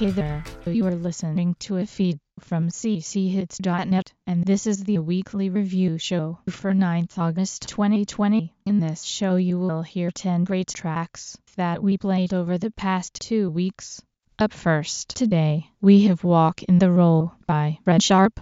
Hey there, you are listening to a feed from cchits.net, and this is the weekly review show for 9th August 2020. In this show, you will hear 10 great tracks that we played over the past two weeks. Up first today, we have Walk in the Roll by Red Sharp.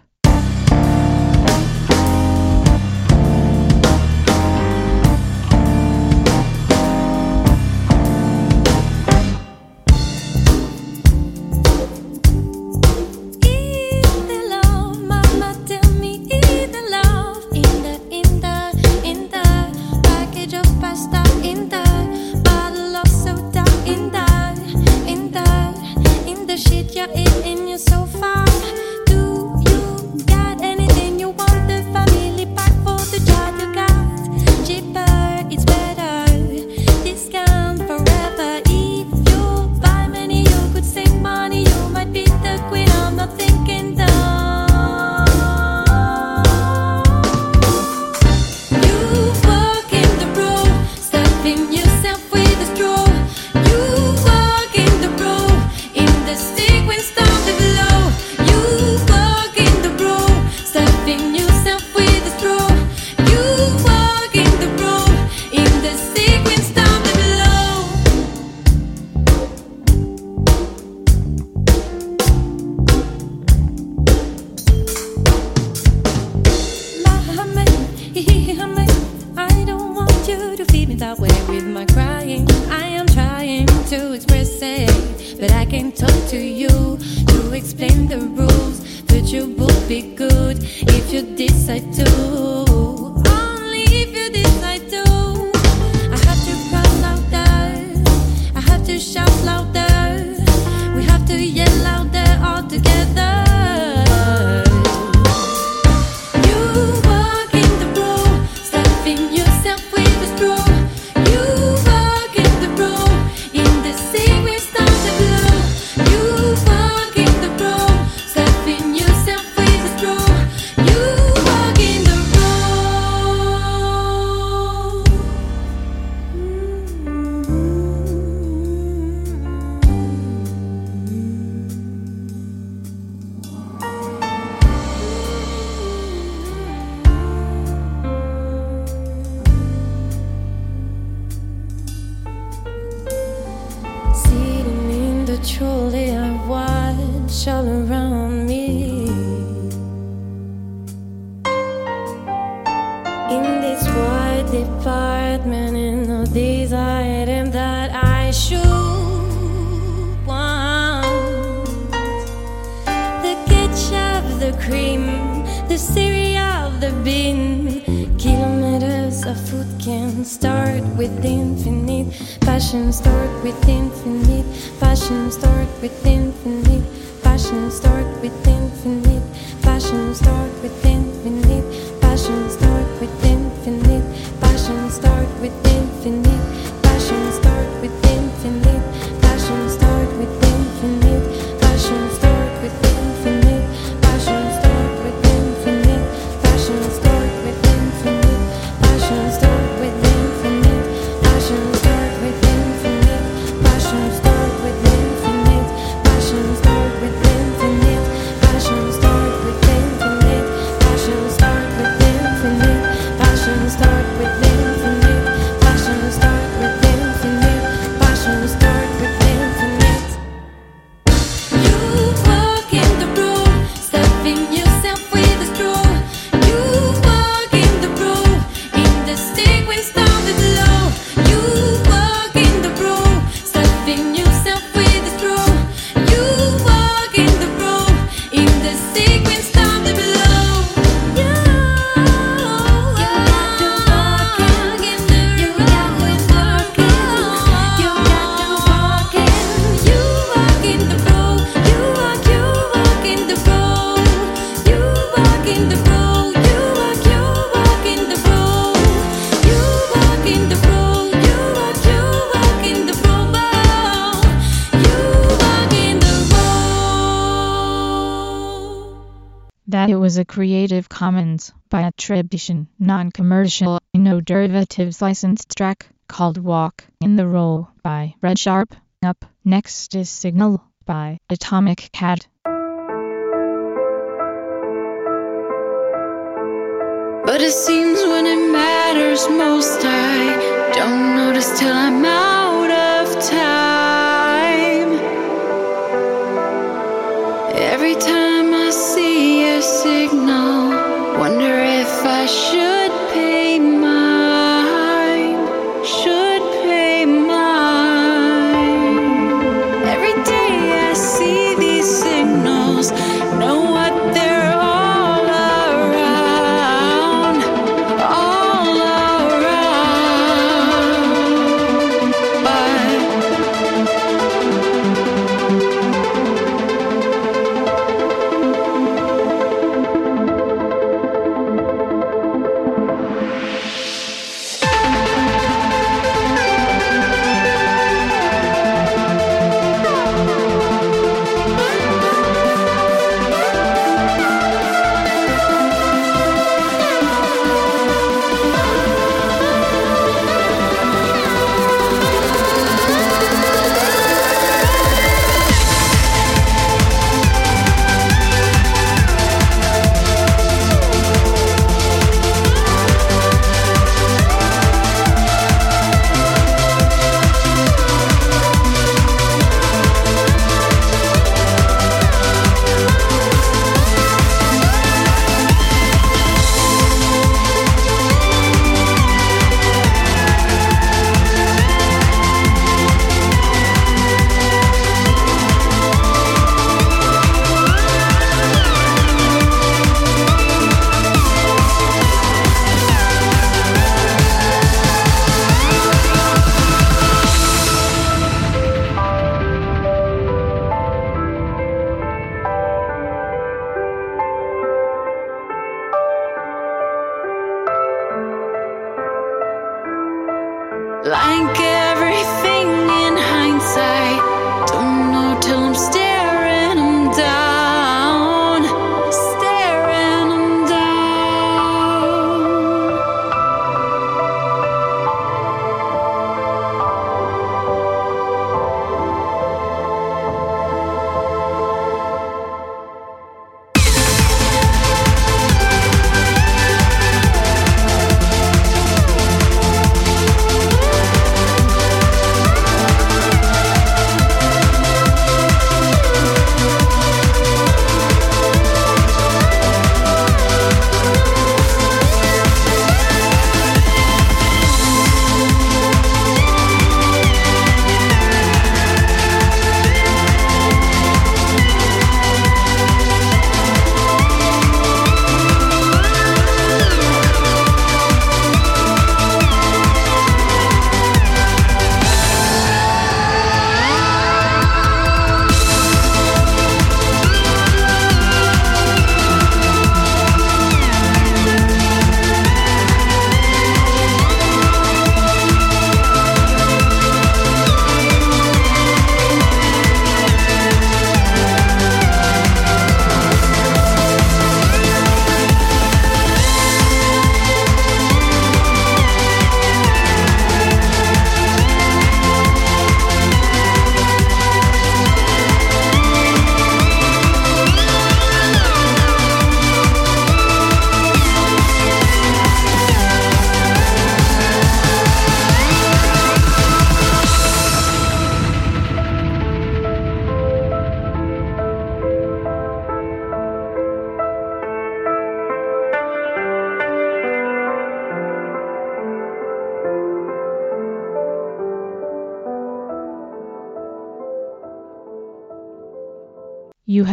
truly I watch all around me. In this wide department, in all these items that I should want, the ketchup, the cream, the cereal, the bean, Kilometers of food can start with infinite was a Commons by attribution, non-commercial, no derivatives licensed track called Walk in the Roll by Red Sharp. Up next is Signal by Atomic Cat. But it seems when it matters most, I don't notice till I'm out of time. Every time I see a signal, wonder if I should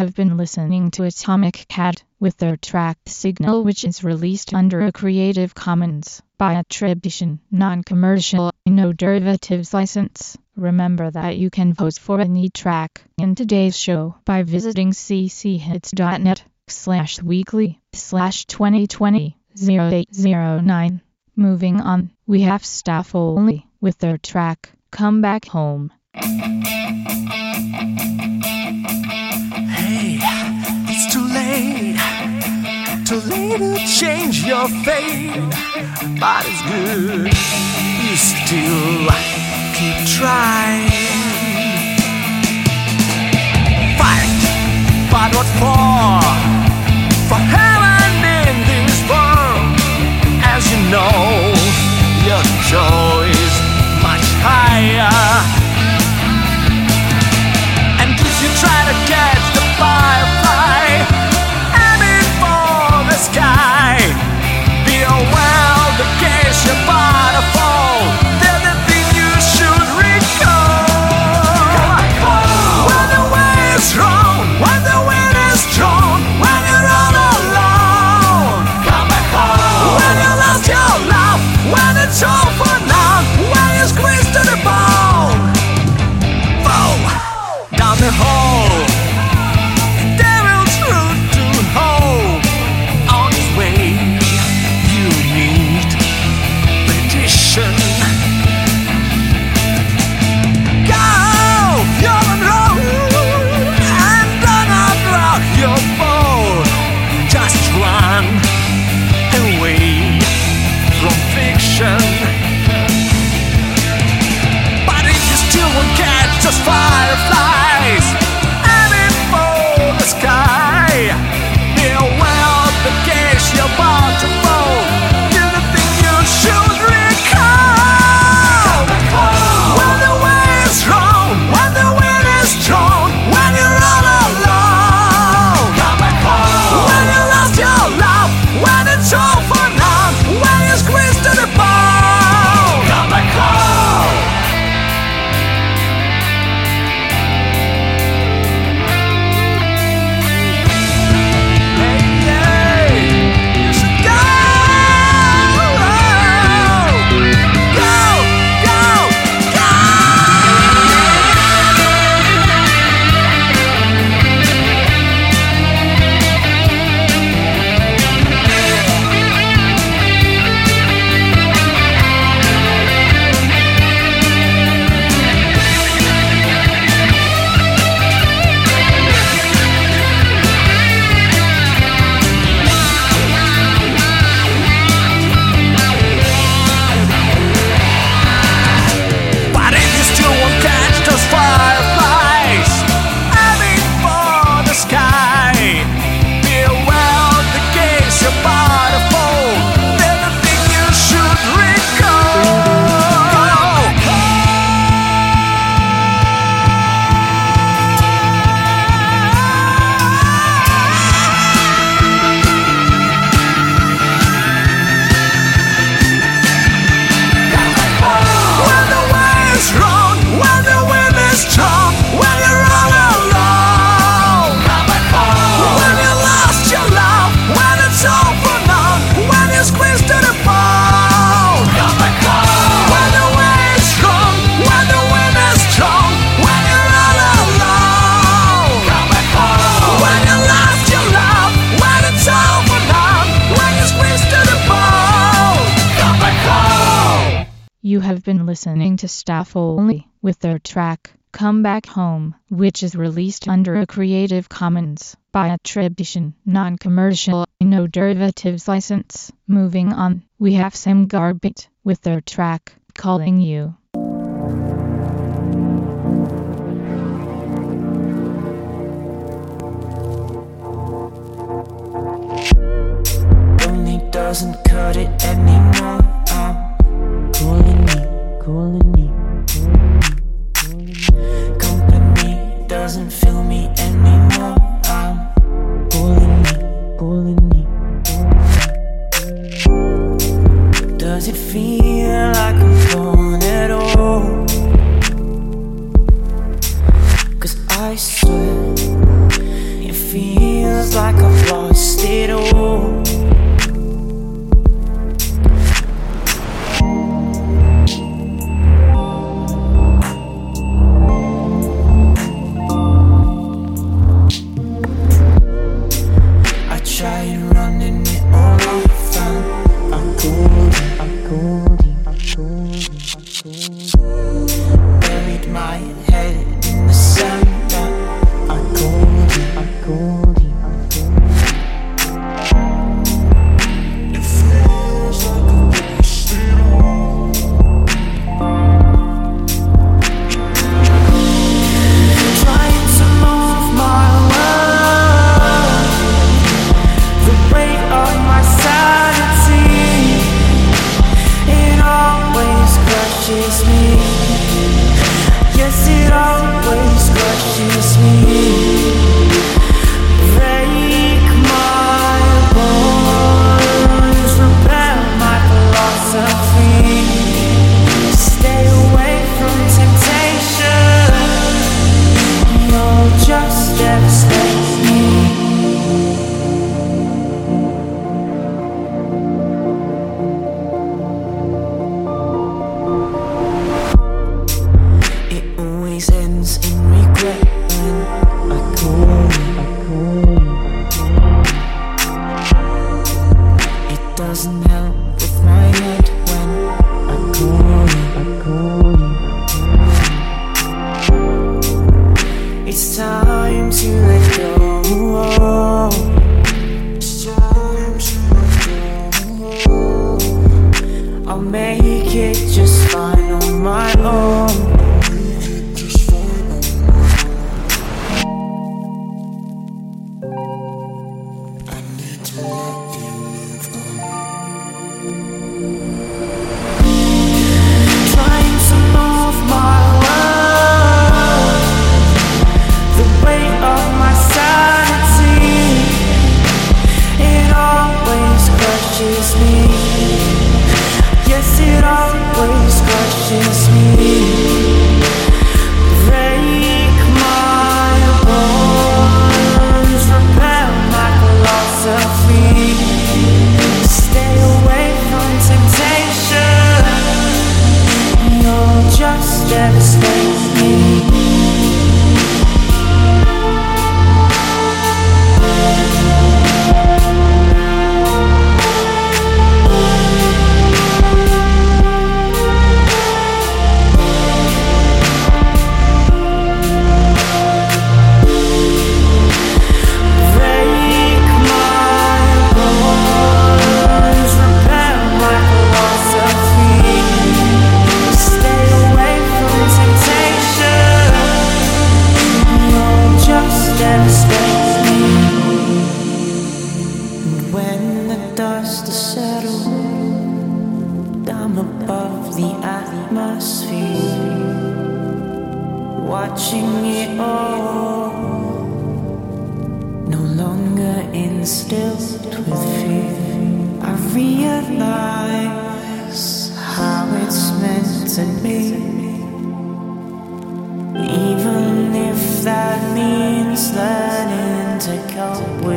have been listening to Atomic Cat with their track Signal which is released under a Creative Commons by attribution, non-commercial, no derivatives license. Remember that you can vote for any track in today's show by visiting cchits.net slash weekly slash 2020 0809. Moving on, we have staff only with their track Come Back Home. to later change your fate. But it's good, you still keep trying. Fight, fight what for? For heaven in this world, as you know, your joy is much higher. 且慢 going to staff only with their track Come Back Home, which is released under a Creative Commons by attribution, non-commercial, no derivatives license. Moving on, we have Sam Garbett with their track Calling You. doesn't cut it anymore calling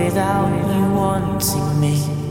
without you wanting me.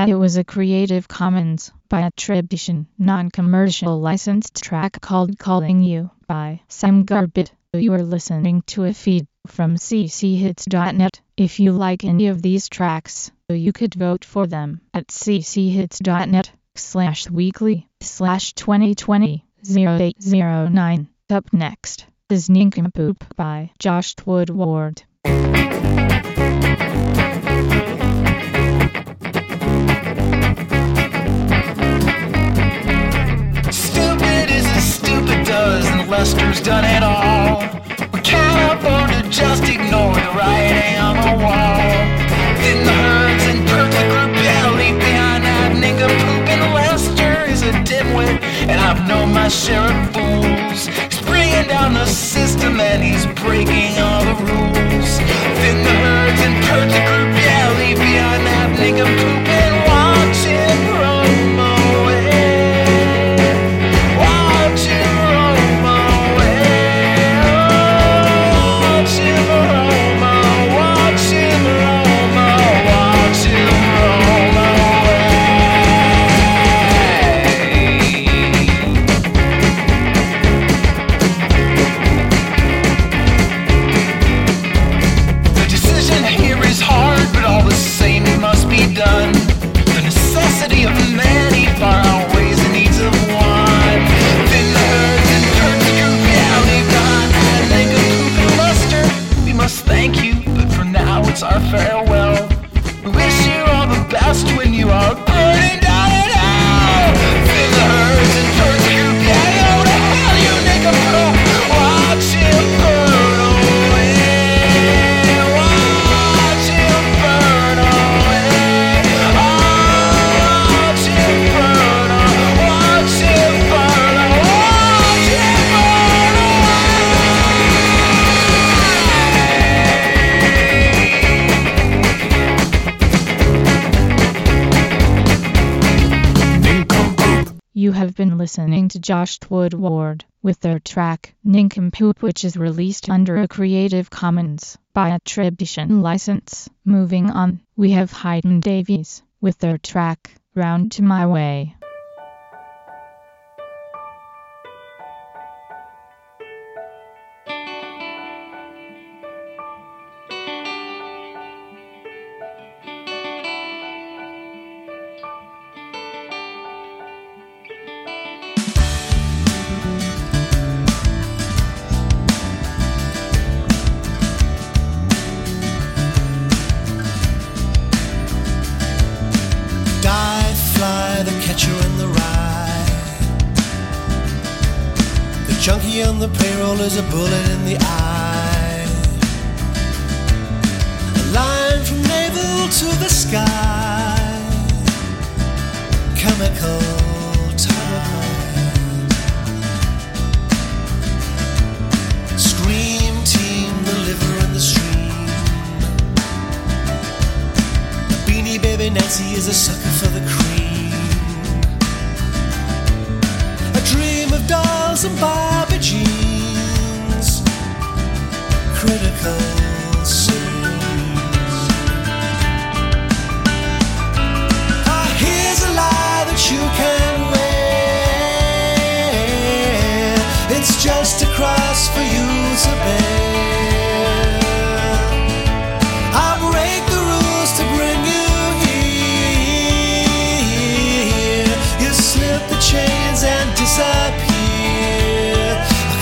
That it was a Creative Commons by attribution, non-commercial licensed track called Calling You by Sam Garbett. You are listening to a feed from cchits.net. If you like any of these tracks, you could vote for them at cchits.net slash weekly slash 2020 0809. Up next is Nincompoop by Josh Woodward. And Lester's done it all. We can't afford to just ignore the writing on the wall. Then the herds and perfect yeah, leave behind that nincompoop, and Lester is a dimwit, and I've known my share of fools. He's bringing down the system, and he's breaking all the rules. Then the herds and perfect yeah, leave behind that nincompoop, Josh Woodward with their track Nincompoop which is released under a Creative Commons by attribution license. Moving on, we have Hayden Davies with their track Round to My Way.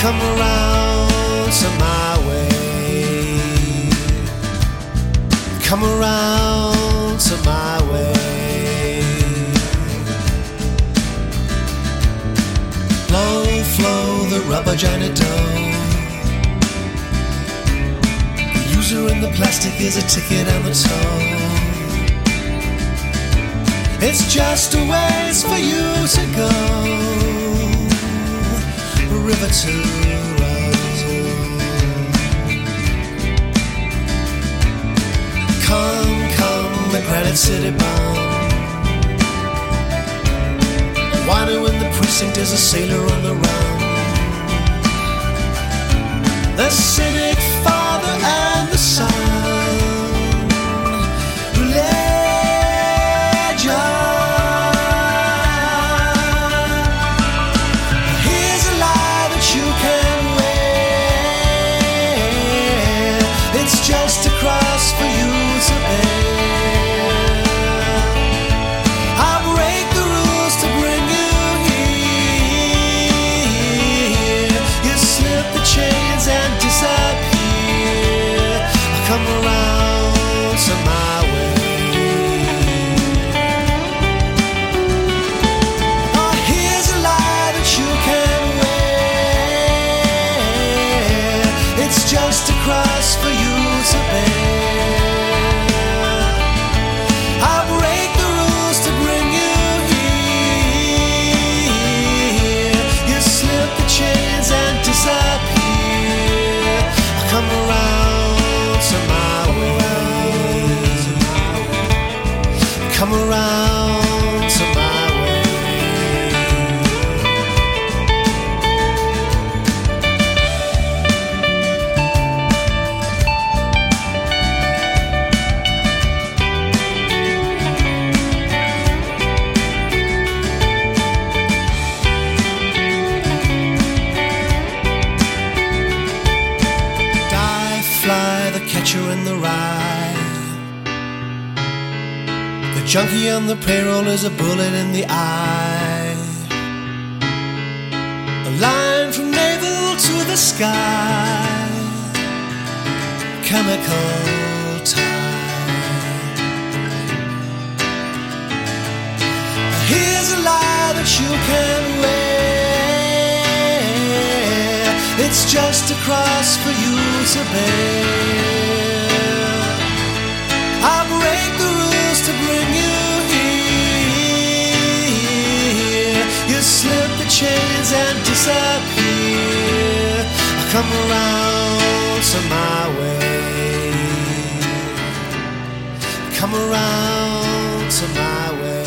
come around to my way. Come around to my way. Flow, flow the rubber giant dough. The user in the plastic is a ticket and the toll. It's just a ways for you to go river to rise. Come, come, the Granite City bound. Wino in the precinct is a sailor on the run. The cynic father and the son. Can wear. It's just a cross for you to bear. I break the rules to bring you here. You slip the chains and disappear. I come around to my way. Come around to my way.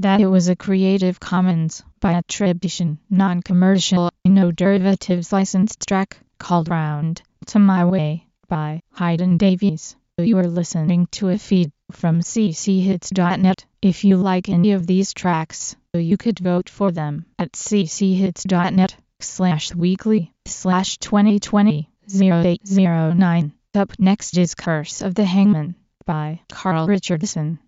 That it was a Creative Commons by attribution, non-commercial, no derivatives licensed track called Round to My Way by Hayden Davies. You are listening to a feed from cchits.net. If you like any of these tracks, you could vote for them at cchits.net slash weekly slash 2020 0809. Up next is Curse of the Hangman by Carl Richardson.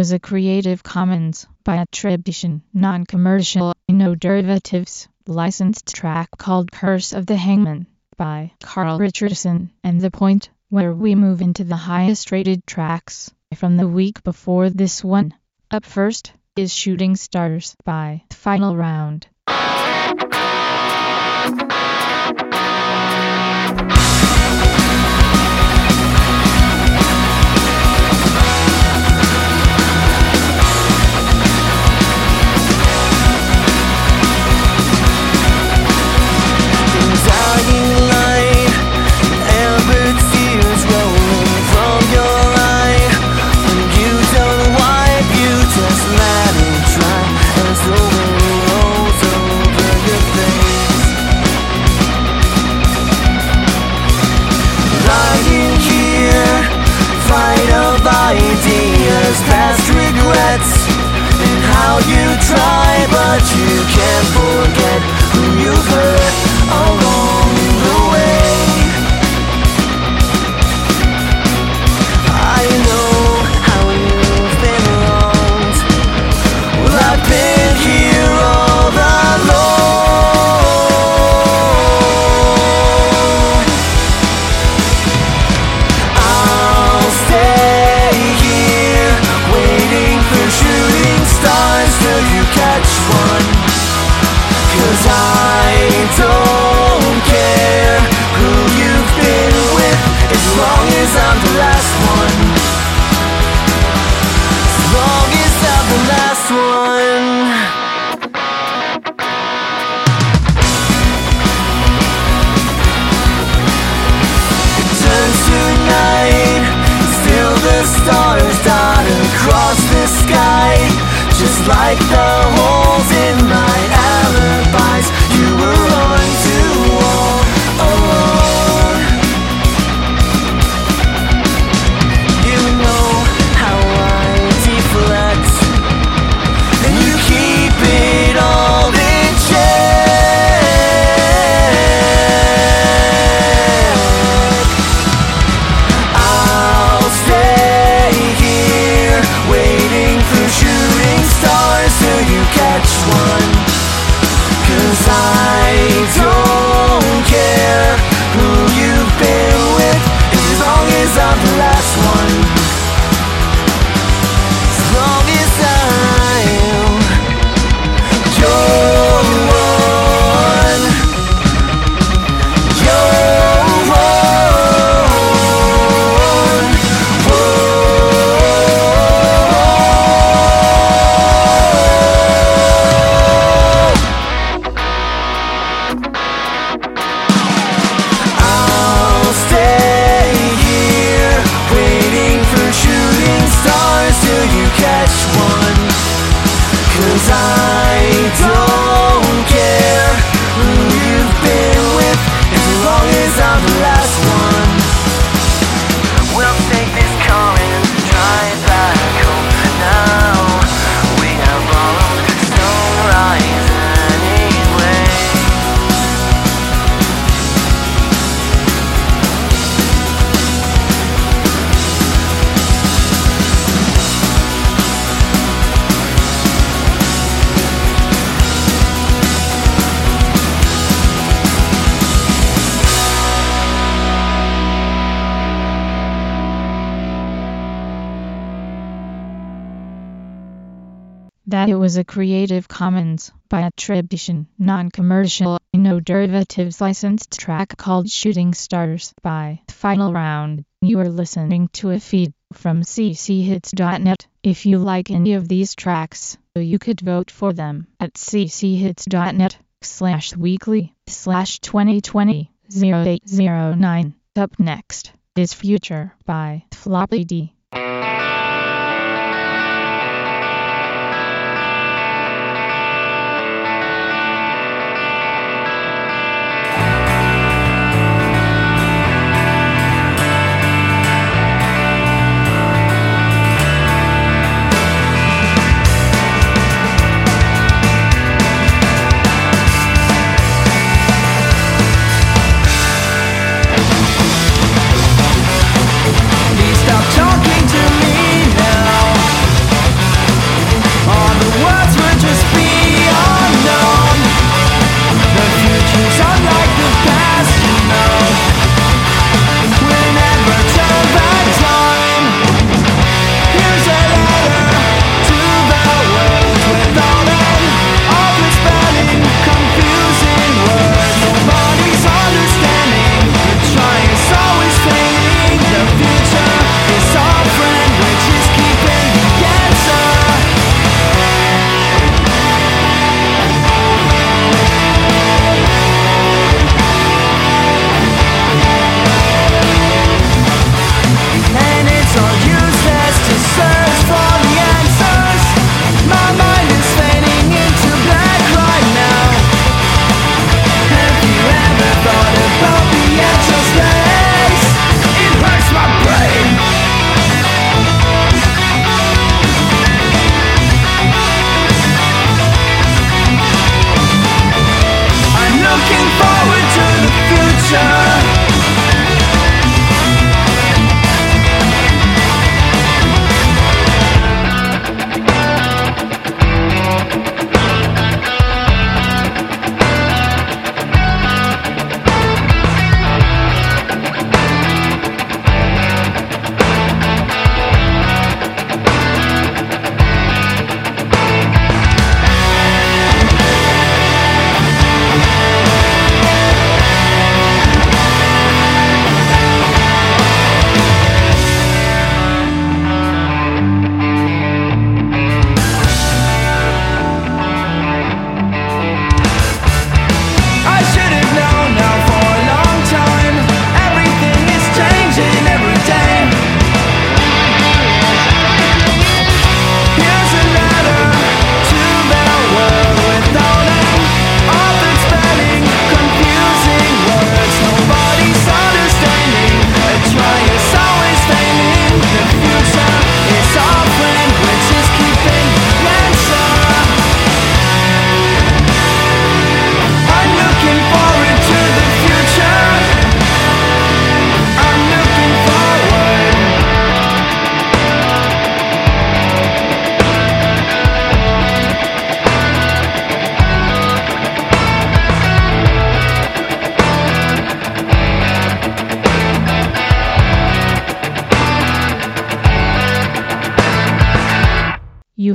was a Creative Commons by attribution, non-commercial, no derivatives, licensed track called Curse of the Hangman by Carl Richardson, and the point where we move into the highest rated tracks from the week before this one. Up first is Shooting Stars by Final Round. was a Creative Commons by attribution, non-commercial, no derivatives licensed track called Shooting Stars by Final Round. You are listening to a feed from cchits.net. If you like any of these tracks, you could vote for them at cchits.net slash weekly slash 2020 0809. Up next is Future by Floppy D.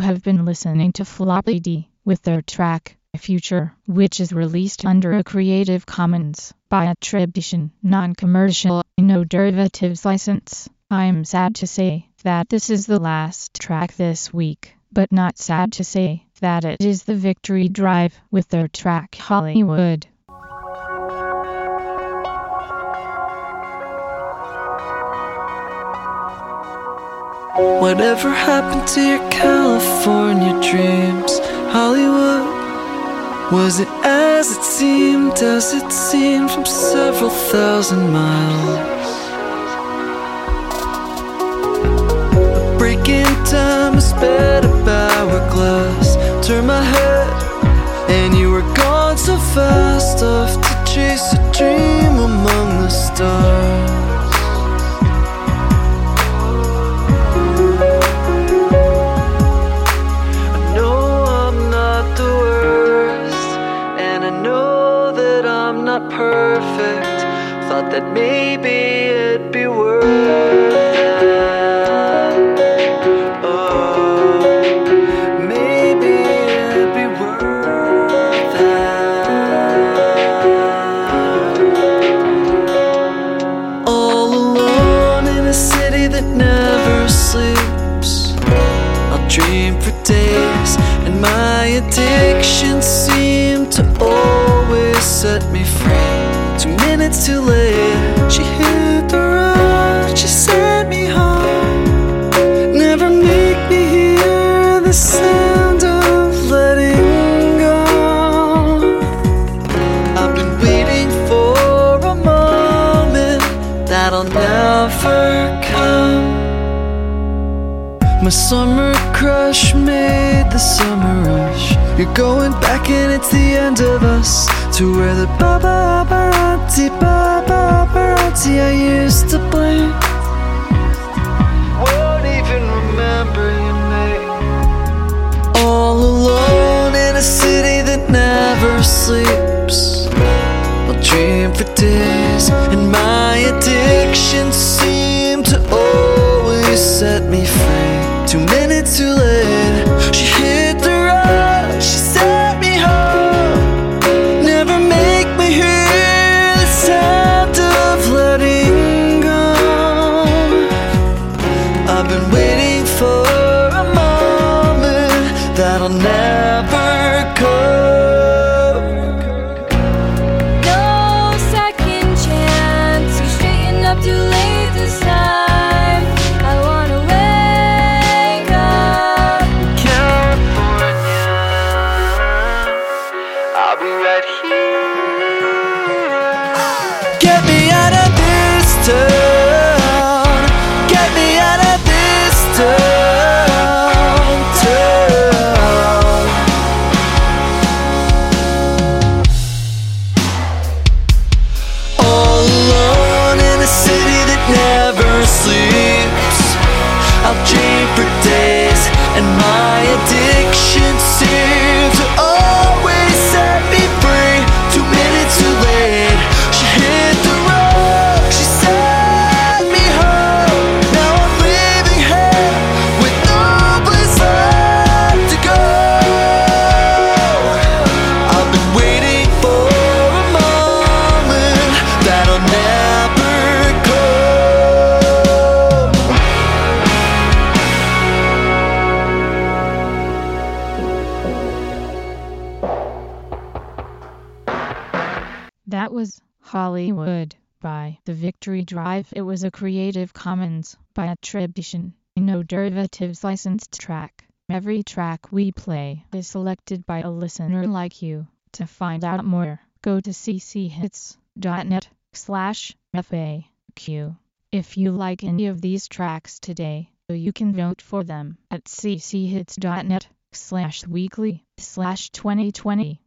have been listening to Floppy D with their track Future, which is released under a Creative Commons by attribution, non-commercial, no derivatives license. I'm sad to say that this is the last track this week, but not sad to say that it is the Victory Drive with their track Hollywood. Whatever happened to your California dreams? Hollywood was it as it seemed, as it seemed from several thousand miles? A break in time, a sped up hourglass. Turn my head, and you were gone so fast, off to chase a dream among the stars. Not perfect. Thought that maybe it'd be worth the summer rush. You're going back and it's the end of us. To where the paparazzi, paparazzi I used to blame. Won't even remember your name. All alone in a city that never sleeps. I'll dream for days, and my addiction seemed to always set me free. Two minutes too late, she hit the road, she set me home. Never make me hear the sound of letting go. I've been waiting for a moment that'll never That was Hollywood by The Victory Drive. It was a Creative Commons by attribution, no derivatives licensed track. Every track we play is selected by a listener like you. To find out more, go to cchits.net slash FAQ. If you like any of these tracks today, you can vote for them at cchits.net slash weekly slash 2020